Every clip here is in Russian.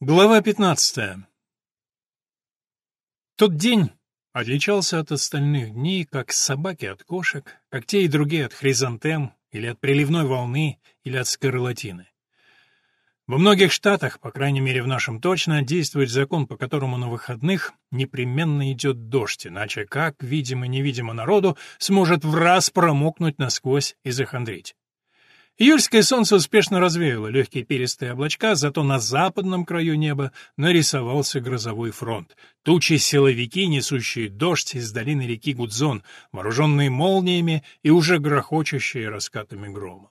Глава 15. Тот день отличался от остальных дней, как собаки от кошек, как те и другие от хризантем, или от приливной волны, или от скарлатины. Во многих штатах, по крайней мере в нашем точно, действует закон, по которому на выходных непременно идет дождь, иначе как, видимо-невидимо народу, сможет в раз промокнуть насквозь и захандрить. Июльское солнце успешно развеяло легкие перистые облачка, зато на западном краю неба нарисовался грозовой фронт. Тучи силовики, несущие дождь из долины реки Гудзон, вооруженные молниями и уже грохочущие раскатами грома.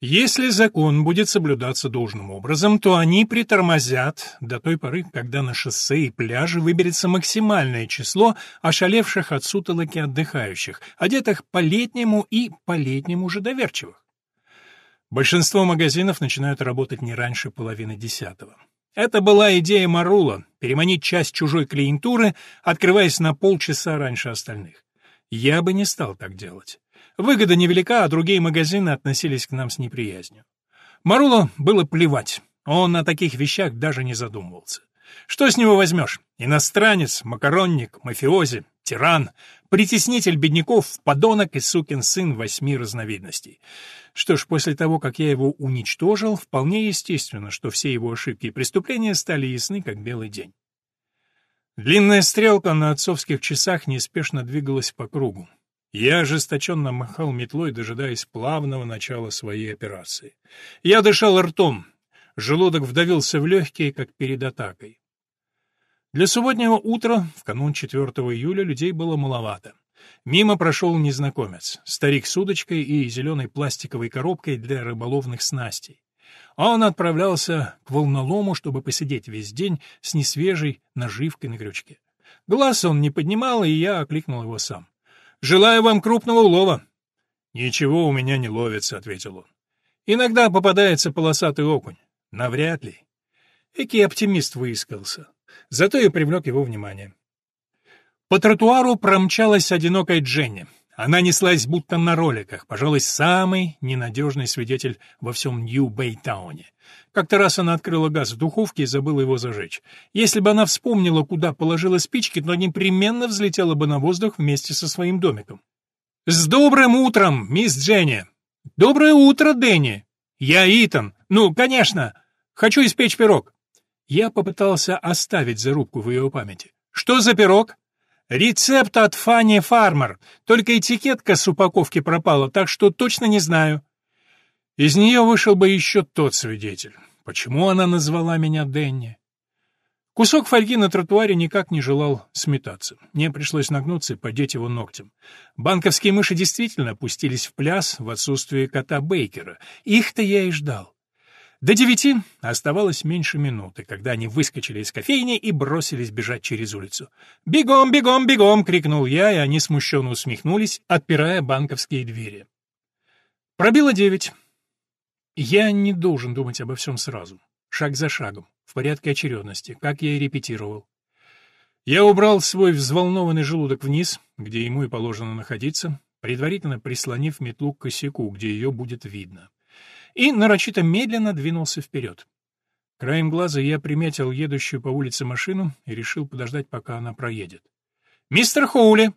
Если закон будет соблюдаться должным образом, то они притормозят до той поры, когда на шоссе и пляже выберется максимальное число ошалевших от сутолоки отдыхающих, одетых по-летнему и по-летнему же доверчивых. Большинство магазинов начинают работать не раньше половины десятого. Это была идея Марула — переманить часть чужой клиентуры, открываясь на полчаса раньше остальных. Я бы не стал так делать. Выгода невелика, а другие магазины относились к нам с неприязнью. Маруло было плевать, он о таких вещах даже не задумывался. Что с него возьмешь? Иностранец, макаронник, мафиози, тиран, притеснитель бедняков, подонок и сукин сын восьми разновидностей. Что ж, после того, как я его уничтожил, вполне естественно, что все его ошибки и преступления стали ясны, как белый день. Длинная стрелка на отцовских часах неспешно двигалась по кругу. Я ожесточенно махал метлой, дожидаясь плавного начала своей операции. Я дышал ртом, желудок вдавился в легкие, как перед атакой. Для субботнего утра, в канун 4 июля, людей было маловато. Мимо прошел незнакомец, старик с удочкой и зеленой пластиковой коробкой для рыболовных снастей. Он отправлялся к волнолому, чтобы посидеть весь день с несвежей наживкой на крючке. Глаз он не поднимал, и я окликнул его сам. «Желаю вам крупного улова!» «Ничего у меня не ловится», — ответил он. «Иногда попадается полосатый окунь. Навряд ли». Экий оптимист выискался. Зато я привлек его внимание. По тротуару промчалась одинокая Дженни. Она неслась будто на роликах, пожалуй, самый ненадежный свидетель во всем Нью-Бэйтауне. Как-то раз она открыла газ в духовке и забыла его зажечь. Если бы она вспомнила, куда положила спички, то непременно взлетела бы на воздух вместе со своим домиком. «С добрым утром, мисс Дженни!» «Доброе утро, Дэнни!» «Я Итан. Ну, конечно. Хочу испечь пирог. Я попытался оставить зарубку в ее памяти. «Что за пирог?» «Рецепт от Фанни Фармер. Только этикетка с упаковки пропала, так что точно не знаю». Из нее вышел бы еще тот свидетель. Почему она назвала меня Дэнни? Кусок фольги на тротуаре никак не желал сметаться. Мне пришлось нагнуться и подеть его ногтем. Банковские мыши действительно пустились в пляс в отсутствие кота Бейкера. Их-то я и ждал. До девяти оставалось меньше минуты, когда они выскочили из кофейни и бросились бежать через улицу. «Бегом, бегом, бегом!» — крикнул я, и они смущенно усмехнулись, отпирая банковские двери. Пробило девять. Я не должен думать обо всем сразу. Шаг за шагом, в порядке очередности, как я и репетировал. Я убрал свой взволнованный желудок вниз, где ему и положено находиться, предварительно прислонив метлу к косяку, где ее будет видно и нарочито медленно двинулся вперед. Краем глаза я приметил едущую по улице машину и решил подождать, пока она проедет. «Мистер Хоули!»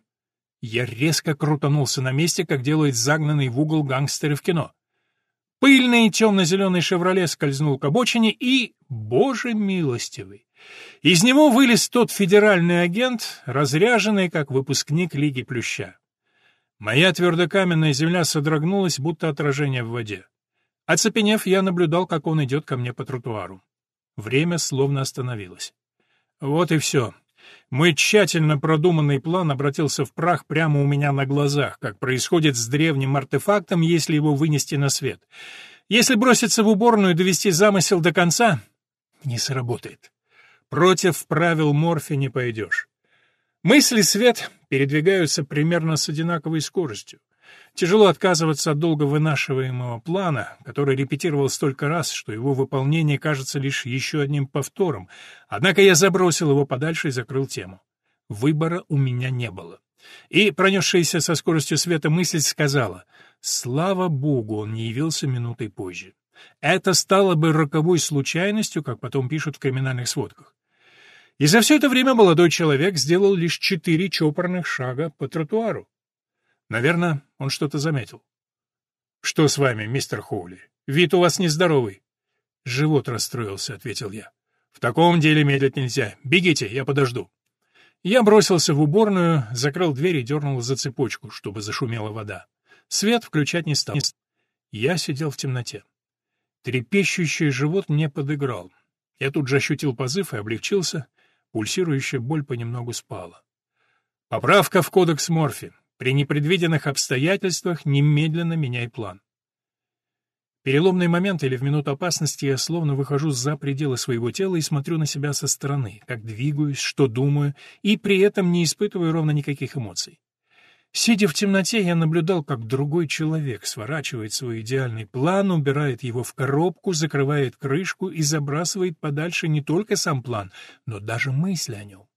Я резко крутанулся на месте, как делают загнанный в угол гангстеры в кино. Пыльный темно-зеленый «Шевроле» скользнул к обочине и... Боже милостивый! Из него вылез тот федеральный агент, разряженный, как выпускник Лиги Плюща. Моя твердокаменная земля содрогнулась, будто отражение в воде. Оцепенев, я наблюдал, как он идет ко мне по тротуару. Время словно остановилось. Вот и все. Мой тщательно продуманный план обратился в прах прямо у меня на глазах, как происходит с древним артефактом, если его вынести на свет. Если броситься в уборную и довести замысел до конца, не сработает. Против правил Морфи не пойдешь. Мысли свет передвигаются примерно с одинаковой скоростью. Тяжело отказываться от долго вынашиваемого плана, который репетировал столько раз, что его выполнение кажется лишь еще одним повтором. Однако я забросил его подальше и закрыл тему. Выбора у меня не было. И пронесшаяся со скоростью света мысль сказала, «Слава Богу, он не явился минутой позже». Это стало бы роковой случайностью, как потом пишут в криминальных сводках. И за все это время молодой человек сделал лишь четыре чопорных шага по тротуару. Наверное, он что-то заметил. «Что с вами, мистер Хоули? Вид у вас нездоровый». «Живот расстроился», — ответил я. «В таком деле медлить нельзя. Бегите, я подожду». Я бросился в уборную, закрыл дверь и дернул за цепочку, чтобы зашумела вода. Свет включать не стал. Я сидел в темноте. Трепещущий живот мне подыграл. Я тут же ощутил позыв и облегчился. Пульсирующая боль понемногу спала. Поправка в кодекс Морфи. При непредвиденных обстоятельствах немедленно меняй план. Переломный момент или в минуту опасности я словно выхожу за пределы своего тела и смотрю на себя со стороны, как двигаюсь, что думаю, и при этом не испытываю ровно никаких эмоций. Сидя в темноте, я наблюдал, как другой человек сворачивает свой идеальный план, убирает его в коробку, закрывает крышку и забрасывает подальше не только сам план, но даже мысли о нем.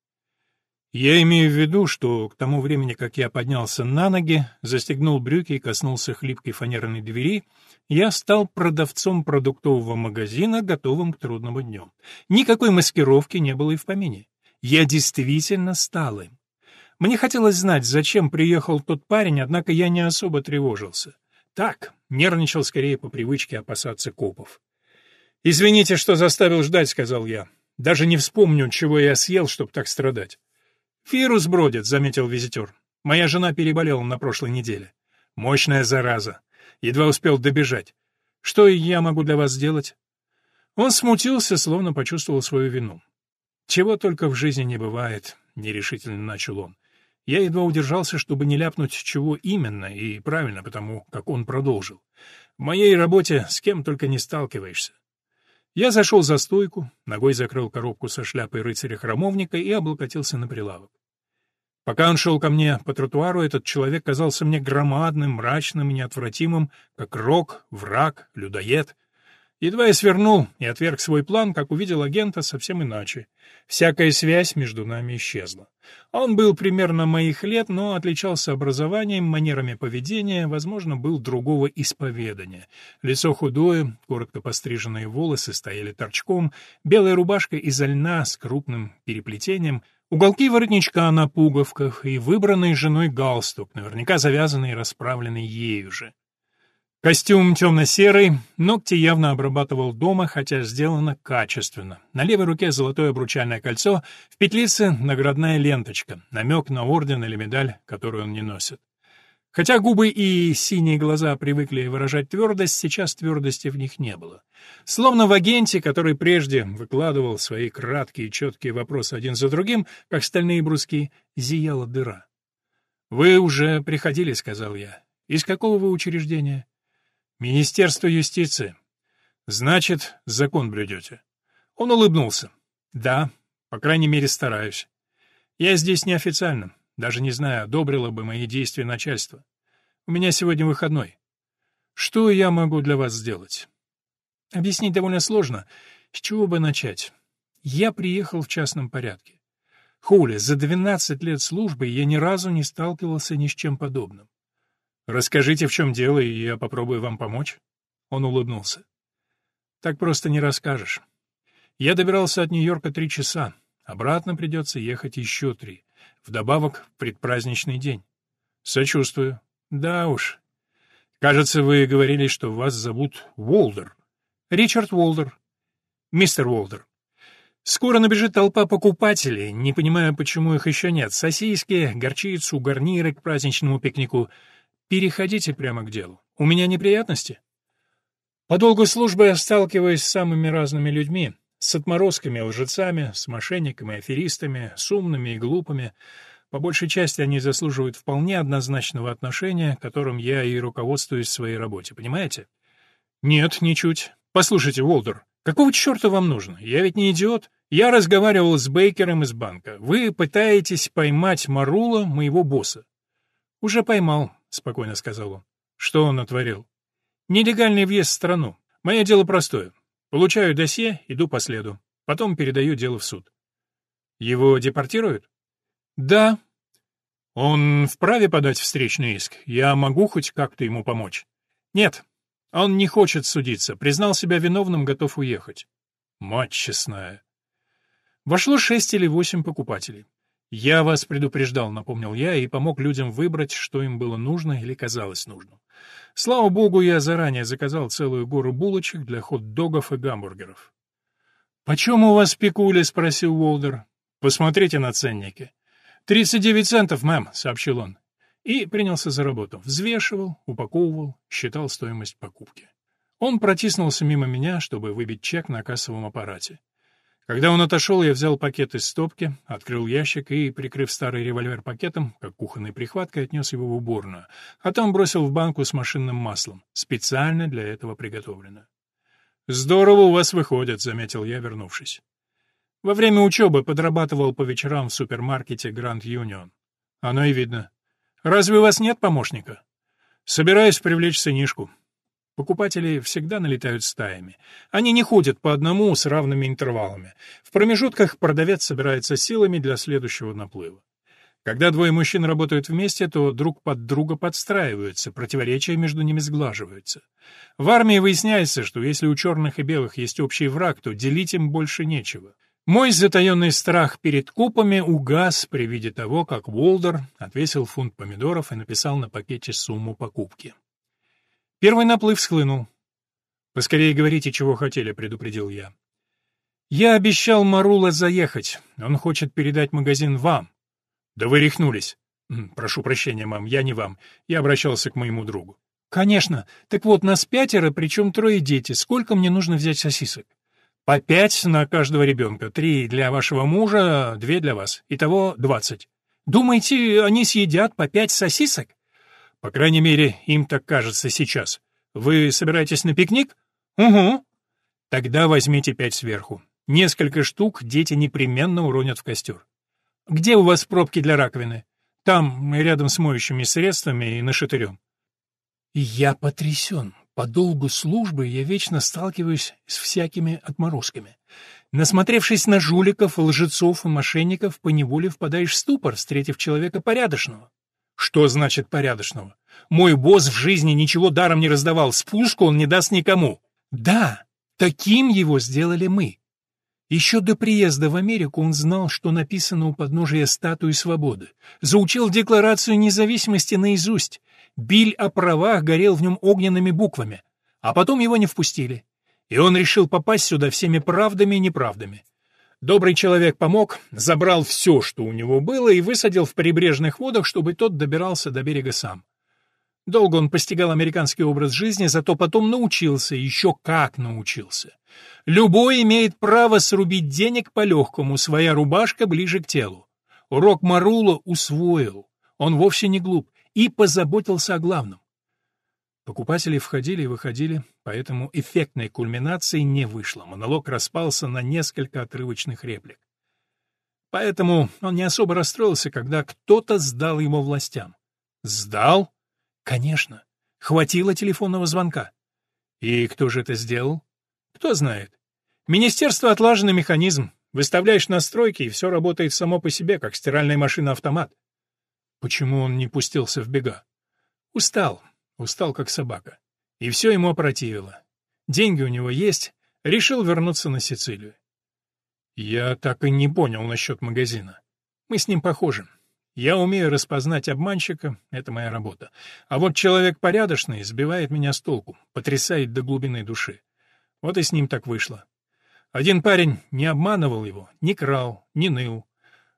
Я имею в виду, что к тому времени, как я поднялся на ноги, застегнул брюки и коснулся хлипкой фанерной двери, я стал продавцом продуктового магазина, готовым к трудному дню. Никакой маскировки не было и в помине. Я действительно стал им. Мне хотелось знать, зачем приехал тот парень, однако я не особо тревожился. Так, нервничал скорее по привычке опасаться копов. «Извините, что заставил ждать», — сказал я. «Даже не вспомню, чего я съел, чтобы так страдать». «Вирус бродит», — заметил визитер. «Моя жена переболела на прошлой неделе. Мощная зараза. Едва успел добежать. Что я могу для вас сделать?» Он смутился, словно почувствовал свою вину. «Чего только в жизни не бывает», — нерешительно начал он. Я едва удержался, чтобы не ляпнуть, чего именно, и правильно, потому как он продолжил. В моей работе с кем только не сталкиваешься. Я зашел за стойку, ногой закрыл коробку со шляпой рыцаря-храмовника и облокотился на прилавок. Пока он шел ко мне по тротуару, этот человек казался мне громадным, мрачным и неотвратимым, как рок, враг, людоед. Едва я свернул и отверг свой план, как увидел агента совсем иначе. Всякая связь между нами исчезла. Он был примерно моих лет, но отличался образованием, манерами поведения, возможно, был другого исповедания. Лицо худое, коротко постриженные волосы стояли торчком, белая рубашка из льна с крупным переплетением, уголки воротничка на пуговках и выбранный женой галстук, наверняка завязанный и расправленный ею же. Костюм темно-серый, ногти явно обрабатывал дома, хотя сделано качественно. На левой руке золотое обручальное кольцо, в петлице наградная ленточка, намек на орден или медаль, которую он не носит. Хотя губы и синие глаза привыкли выражать твердость, сейчас твердости в них не было. Словно в агенте, который прежде выкладывал свои краткие и четкие вопросы один за другим, как стальные бруски, зияла дыра. «Вы уже приходили», — сказал я. «Из какого вы учреждения?» Министерство юстиции. Значит, закон блюдете. Он улыбнулся. Да, по крайней мере, стараюсь. Я здесь неофициально, даже не знаю, одобрило бы мои действия начальство. У меня сегодня выходной. Что я могу для вас сделать? Объяснить довольно сложно. С чего бы начать? Я приехал в частном порядке. Хули, за 12 лет службы я ни разу не сталкивался ни с чем подобным. Расскажите, в чем дело, и я попробую вам помочь. Он улыбнулся. Так просто не расскажешь. Я добирался от Нью-Йорка три часа. Обратно придется ехать еще три. Вдобавок предпраздничный день. Сочувствую. Да уж. Кажется, вы говорили, что вас зовут Уолдер. Ричард Уолдер. Мистер Уолдер. Скоро набежит толпа покупателей, не понимая, почему их еще нет. Сосиски, горчицу, гарниры к праздничному пикнику — Переходите прямо к делу. У меня неприятности? По долгу службы я сталкиваюсь с самыми разными людьми, с отморозками, лжецами, с мошенниками, аферистами, с умными и глупыми. По большей части они заслуживают вполне однозначного отношения, которым я и руководствуюсь в своей работе, понимаете? Нет, ничуть. Послушайте, Волдер, какого черта вам нужно? Я ведь не идиот. Я разговаривал с Бейкером из банка. Вы пытаетесь поймать Марула, моего босса. Уже поймал, — спокойно сказал он. «Что он натворил?» «Нелегальный въезд в страну. Мое дело простое. Получаю досье, иду по следу. Потом передаю дело в суд». «Его депортируют?» «Да». «Он вправе подать встречный иск? Я могу хоть как-то ему помочь?» «Нет. Он не хочет судиться, признал себя виновным, готов уехать. Мать честная. Вошло шесть или восемь покупателей. «Я вас предупреждал», — напомнил я, и помог людям выбрать, что им было нужно или казалось нужным. Слава богу, я заранее заказал целую гору булочек для хот-догов и гамбургеров. «Почем у вас пикули?» — спросил Уолдер. «Посмотрите на ценники». «Тридцать девять центов, мэм», — сообщил он. И принялся за работу. Взвешивал, упаковывал, считал стоимость покупки. Он протиснулся мимо меня, чтобы выбить чек на кассовом аппарате. Когда он отошел, я взял пакет из стопки, открыл ящик и, прикрыв старый револьвер пакетом, как кухонной прихваткой, отнес его в уборную, а там бросил в банку с машинным маслом, специально для этого приготовлено. «Здорово у вас выходит», — заметил я, вернувшись. Во время учебы подрабатывал по вечерам в супермаркете Гранд Юнион. Оно и видно. Разве у вас нет помощника? Собираюсь привлечь сынишку. Покупатели всегда налетают стаями. Они не ходят по одному с равными интервалами. В промежутках продавец собирается силами для следующего наплыва. Когда двое мужчин работают вместе, то друг под друга подстраиваются, противоречия между ними сглаживаются. В армии выясняется, что если у черных и белых есть общий враг, то делить им больше нечего. Мой затаенный страх перед купами угас при виде того, как Волдер отвесил фунт помидоров и написал на пакете сумму покупки. Первый наплыв схлынул. «Поскорее говорите, чего хотели», — предупредил я. «Я обещал Марула заехать. Он хочет передать магазин вам». «Да вы рехнулись». «Прошу прощения, мам, я не вам. Я обращался к моему другу». «Конечно. Так вот, нас пятеро, причем трое дети. Сколько мне нужно взять сосисок?» «По пять на каждого ребенка. Три для вашего мужа, две для вас. Итого двадцать». «Думаете, они съедят по пять сосисок?» По крайней мере, им так кажется сейчас. Вы собираетесь на пикник? Угу. Тогда возьмите пять сверху. Несколько штук дети непременно уронят в костер. Где у вас пробки для раковины? Там, рядом с моющими средствами и нашатырем. Я потрясен. По долгу службы я вечно сталкиваюсь с всякими отморозками. Насмотревшись на жуликов, лжецов и мошенников, поневоле впадаешь в ступор, встретив человека порядочного. Что значит порядочного? Мой босс в жизни ничего даром не раздавал, спуску он не даст никому. Да, таким его сделали мы. Еще до приезда в Америку он знал, что написано у подножия статуи свободы. Заучил Декларацию независимости наизусть. Биль о правах горел в нем огненными буквами. А потом его не впустили. И он решил попасть сюда всеми правдами и неправдами. Добрый человек помог, забрал все, что у него было, и высадил в прибрежных водах, чтобы тот добирался до берега сам. Долго он постигал американский образ жизни, зато потом научился, еще как научился. Любой имеет право срубить денег по-легкому, своя рубашка ближе к телу. Урок Марула усвоил, он вовсе не глуп, и позаботился о главном. Покупатели входили и выходили, поэтому эффектной кульминации не вышло. Монолог распался на несколько отрывочных реплик. Поэтому он не особо расстроился, когда кто-то сдал ему властям. Сдал? Конечно. Хватило телефонного звонка. И кто же это сделал? Кто знает. Министерство — отлаженный механизм. Выставляешь настройки, и все работает само по себе, как стиральная машина-автомат. Почему он не пустился в бега? Устал. Устал, как собака. И все ему опротивило. Деньги у него есть, решил вернуться на Сицилию. Я так и не понял насчет магазина. Мы с ним похожи. Я умею распознать обманщика, это моя работа. А вот человек порядочный сбивает меня с толку, потрясает до глубины души. Вот и с ним так вышло. Один парень не обманывал его, не крал, не ныл,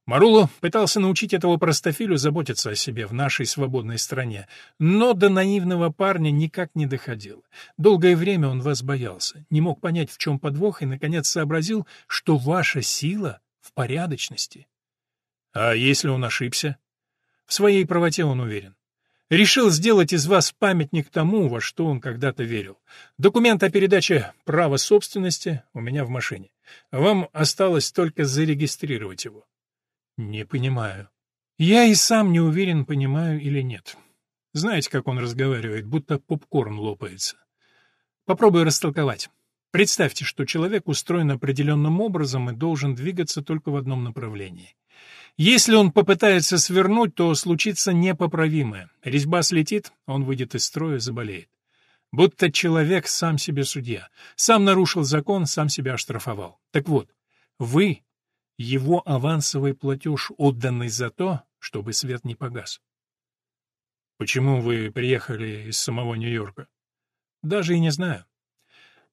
Маруло пытался научить этого простофилю заботиться о себе в нашей свободной стране, но до наивного парня никак не доходил. Долгое время он вас боялся, не мог понять, в чем подвох, и, наконец, сообразил, что ваша сила в порядочности. А если он ошибся? В своей правоте он уверен. Решил сделать из вас памятник тому, во что он когда-то верил. Документ о передаче права собственности у меня в машине. Вам осталось только зарегистрировать его. Не понимаю. Я и сам не уверен, понимаю или нет. Знаете, как он разговаривает, будто попкорн лопается. Попробую растолковать. Представьте, что человек устроен определенным образом и должен двигаться только в одном направлении. Если он попытается свернуть, то случится непоправимое. Резьба слетит, он выйдет из строя, заболеет. Будто человек сам себе судья. Сам нарушил закон, сам себя оштрафовал. Так вот, вы — его авансовый платеж, отданный за то, чтобы свет не погас. Почему вы приехали из самого Нью-Йорка? Даже и не знаю.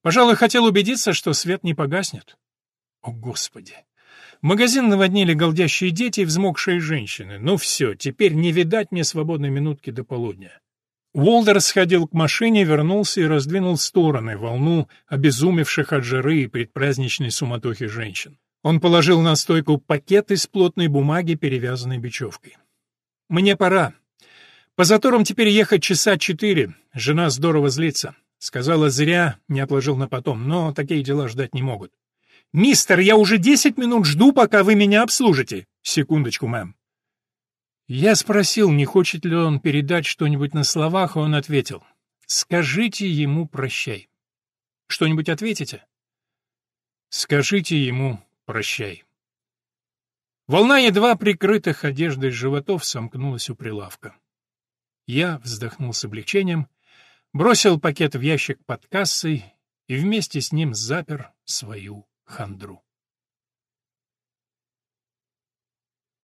Пожалуй, хотел убедиться, что свет не погаснет. О, Господи! Магазин наводнили голдящие дети и взмокшие женщины. Ну все, теперь не видать мне свободной минутки до полудня. Уолдер сходил к машине, вернулся и раздвинул стороны волну обезумевших от жары и предпраздничной суматохи женщин. Он положил на стойку пакет из плотной бумаги, перевязанной бечевкой. «Мне пора. По заторам теперь ехать часа четыре. Жена здорово злится. Сказала, зря не отложил на потом, но такие дела ждать не могут. «Мистер, я уже десять минут жду, пока вы меня обслужите». «Секундочку, мэм». Я спросил, не хочет ли он передать что-нибудь на словах, и он ответил. «Скажите ему прощай». «Что-нибудь ответите?» «Скажите ему прощай». Волна едва прикрытых одеждой животов сомкнулась у прилавка. Я вздохнул с облегчением, бросил пакет в ящик под кассой и вместе с ним запер свою хандру.